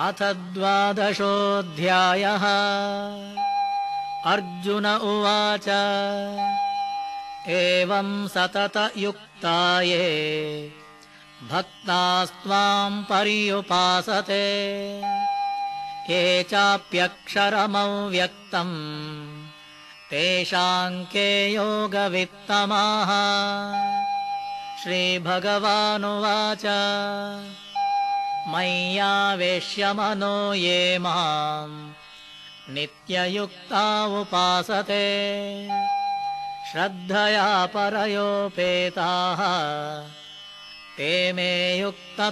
अथ द्वादशोऽध्यायः। अर्जुन उवाच एवं ये भक्तास्त्वाम् पर्युपासते। ये चाप्यक्षरमव्यक्तम् तेषाङ्के योगवित्तमाः? श्रीभगवानुवाच मय्यावेश्य मनो ये माम् नित्ययुक्ता उपासते। श्रद्धया परयोपेताः ते मे युक्ततमामताः।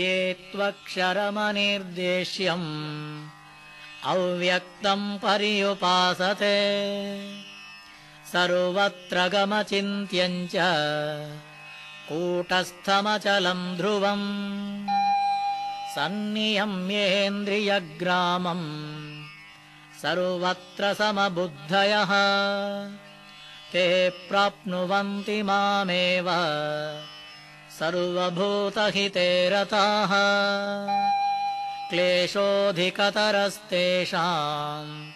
ये त्वक्षरमनिर्देश्यम् अव्यक्तम् पर्युपासते। सर्वत्र गमचिन्त्यम् च कूटस्थमचलम् ध्रुवम् सन्नियम्येन्द्रियग्रामम् सर्वत्र समबुद्धयः। ते प्राप्नुवन्ति मामेव। सर्वभूतहिते रताः। क्लेशोऽधिकतरस्तेषाम्।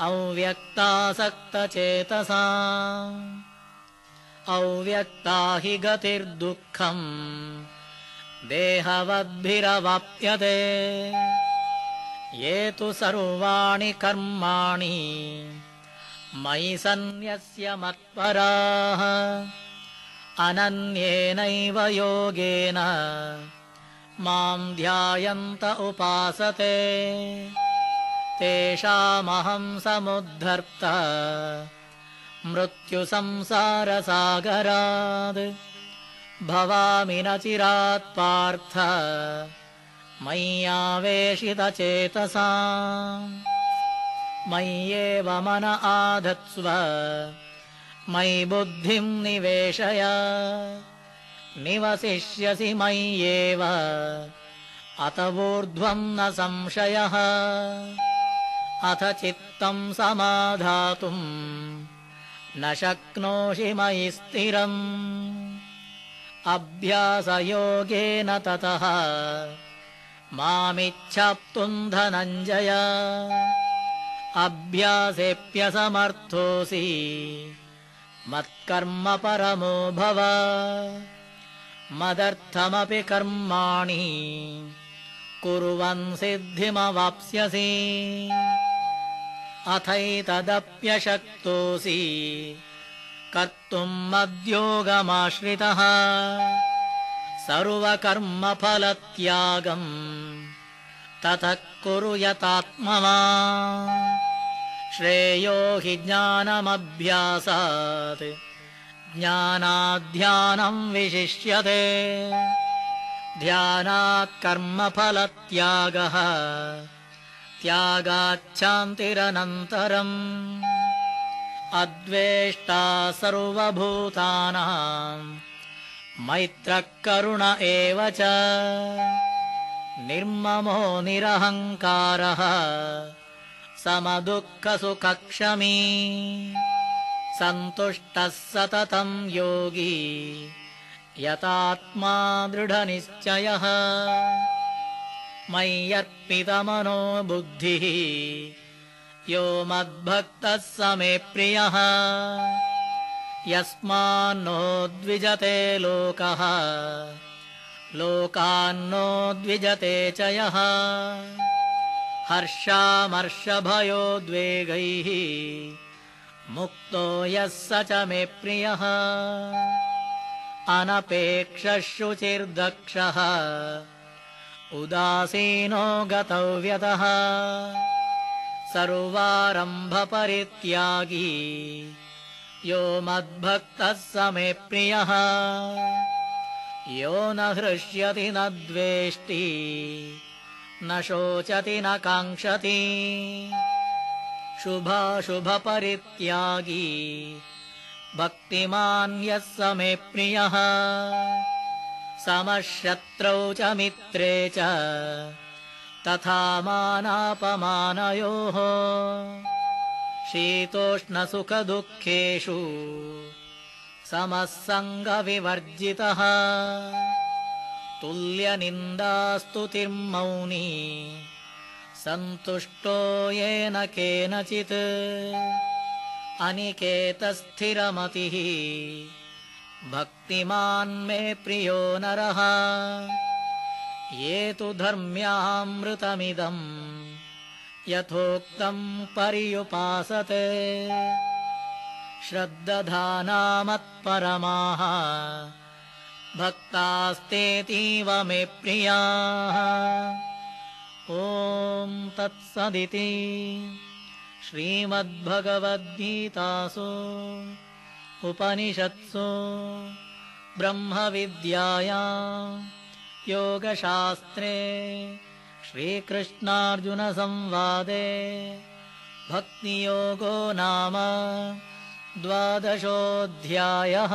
अव्यक्तासक्तचेतसा अव्यक्ता हि गतिर्दुःखम्। देहवद्भिरवाप्यते। ये तु सर्वाणि कर्माणि। मयि सन्न्यस्य मत्पराः। अनन्येनैव योगेन। माम् ध्यायन्त उपासते। तेषामहम् समुद्धर्त मृत्युसंसारसागरात् भवामि न चिरात्पार्थ मय्यावेशितचेतसा। मय्येव मन आधत्स्व मयि बुद्धिम् निवेशय। निवसिष्यसि मय्येव अत वूर्ध्वम् न संशयः। अथ चित्तम् समाधातुम् न शक्नोषि मयि स्थिरम्। अभ्यासयोगेन ततः मामिच्छाप्तुम् धनञ्जय अभ्यासेऽप्यसमर्थोऽसि मत्कर्म परमो भव। मदर्थमपि कर्माणि कुर्वन् सिद्धिमवाप्स्यसि अथैतदप्यशक्तोऽसि। कर्तुम् मद्योगमाश्रितः। सर्वकर्मफलत्यागम्। ततः कुरु यतात्मवा श्रेयो हि ज्ञानमभ्यासात्। ज्ञानाध्यानम् विशिष्यते। ध्यानात् कर्मफलत्यागः त्यागाच्छान्तिरनन्तरम् अद्वेष्टा सर्वभूतानाम् मैत्रः करुण एव च निर्ममो निरहङ्कारः समदुःखसुखक्षमी सन्तुष्टः सततम् योगी यतात्मा दृढनिश्चयः मय्यर्पितमनो बुद्धिः यो मद्भक्तः स मे प्रियः। यस्मान्नो द्विजते लोकः। लोकान्नो द्विजते च यः। हर्षामर्षभयोद्वेगैः मुक्तो यः स च मे प्रियः। अनपेक्षशुचिर्दक्षः उदासीनो गतव्यतः। सर्वारम्भपरित्यागी। यो मद्भक्तः स मे प्रियः। यो न हृष्यति न द्वेष्टि। न शोचति न काङ्क्षति। शुभाशुभपरित्यागी। भक्तिमान् यः स मे प्रियः समशत्रौ च मित्रे च तथा मानापमानयोः। शीतोष्णसुखदुःखेषु समः सङ्गविवर्जितः तुल्यनिन्दास्तुतिर्मौनी सन्तुष्टो येन केनचित्। अनिकेतस्थिरमतिः भक्तिमान् मे प्रियो नरः। ये तु धर्म्यामृतमिदम् यथोक्तम् पर्युपासते। श्रद्दधानामत्परमाः भक्तास्तेतीव मे प्रियाः। ॐ तत्सदिति। श्रीमद्भगवद्गीतासु उपनिषत्सु ब्रह्मविद्याया योगशास्त्रे श्रीकृष्णार्जुनसंवादे भक्तियोगो नाम द्वादशोऽध्यायः